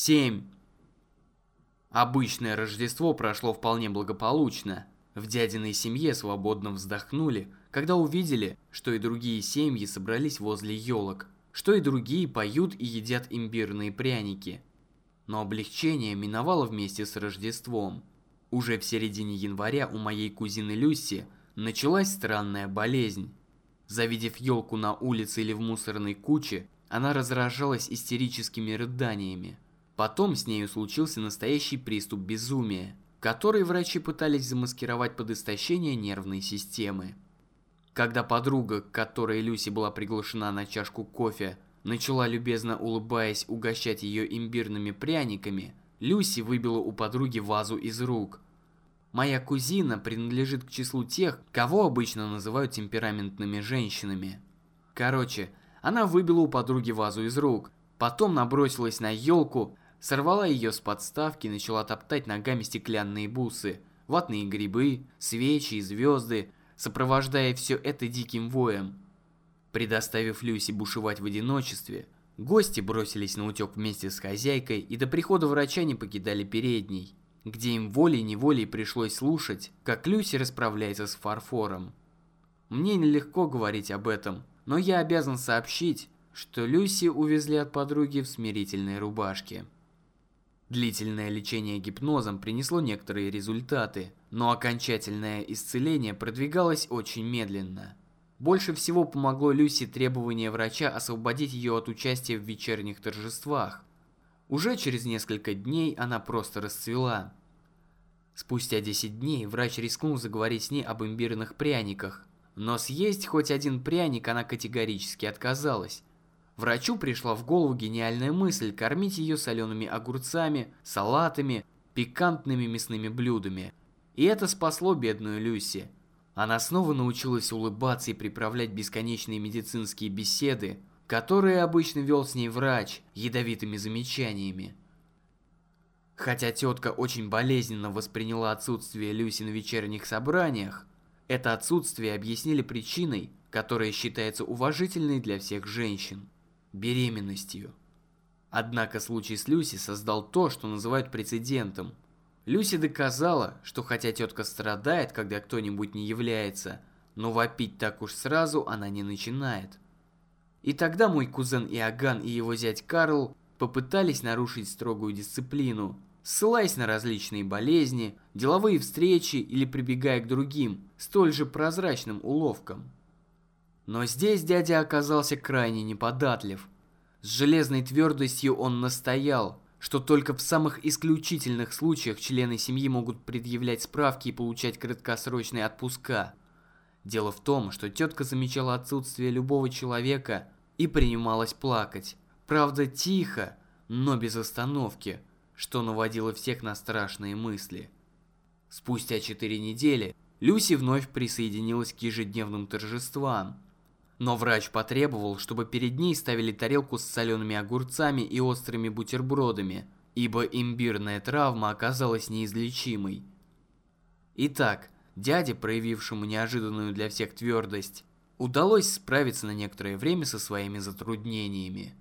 семь. Обычное Рождество прошло вполне благополучно. В дядиной семье свободно вздохнули, когда увидели, что и другие семьи собрались возле елок, что и другие поют и едят имбирные пряники. Но облегчение миновало вместе с Рождеством. Уже в середине января у моей кузины Люси началась странная болезнь. Завидев елку на улице или в мусорной куче, она разражалась истерическими рыданиями. Потом с нею случился настоящий приступ безумия, который врачи пытались замаскировать под истощение нервной системы. Когда подруга, к которой Люси была приглашена на чашку кофе, начала любезно улыбаясь угощать ее имбирными пряниками, Люси выбила у подруги вазу из рук. Моя кузина принадлежит к числу тех, кого обычно называют темпераментными женщинами. Короче, она выбила у подруги вазу из рук, потом набросилась на елку, Сорвала ее с подставки и начала топтать ногами стеклянные бусы, ватные грибы, свечи и звезды, сопровождая все это диким воем. Предоставив Люси бушевать в одиночестве, гости бросились на утек вместе с хозяйкой и до прихода врача не покидали передней, где им волей-неволей пришлось слушать, как Люси расправляется с фарфором. Мне нелегко говорить об этом, но я обязан сообщить, что Люси увезли от подруги в смирительной рубашке. Длительное лечение гипнозом принесло некоторые результаты, но окончательное исцеление продвигалось очень медленно. Больше всего помогло Люси требование врача освободить ее от участия в вечерних торжествах. Уже через несколько дней она просто расцвела. Спустя 10 дней врач рискнул заговорить с ней об имбирных пряниках, но съесть хоть один пряник она категорически отказалась. Врачу пришла в голову гениальная мысль кормить ее солеными огурцами, салатами, пикантными мясными блюдами. И это спасло бедную Люси. Она снова научилась улыбаться и приправлять бесконечные медицинские беседы, которые обычно вел с ней врач, ядовитыми замечаниями. Хотя тетка очень болезненно восприняла отсутствие Люси на вечерних собраниях, это отсутствие объяснили причиной, которая считается уважительной для всех женщин беременностью. Однако случай с Люси создал то, что называют прецедентом. Люси доказала, что хотя тетка страдает, когда кто-нибудь не является, но вопить так уж сразу она не начинает. И тогда мой кузен Иоганн и его зять Карл попытались нарушить строгую дисциплину, ссылаясь на различные болезни, деловые встречи или прибегая к другим, столь же прозрачным уловкам. Но здесь дядя оказался крайне неподатлив. С железной твердостью он настоял, что только в самых исключительных случаях члены семьи могут предъявлять справки и получать краткосрочные отпуска. Дело в том, что тетка замечала отсутствие любого человека и принималась плакать. Правда, тихо, но без остановки, что наводило всех на страшные мысли. Спустя четыре недели Люси вновь присоединилась к ежедневным торжествам. Но врач потребовал, чтобы перед ней ставили тарелку с солеными огурцами и острыми бутербродами, ибо имбирная травма оказалась неизлечимой. Итак, дяде, проявившему неожиданную для всех твердость, удалось справиться на некоторое время со своими затруднениями.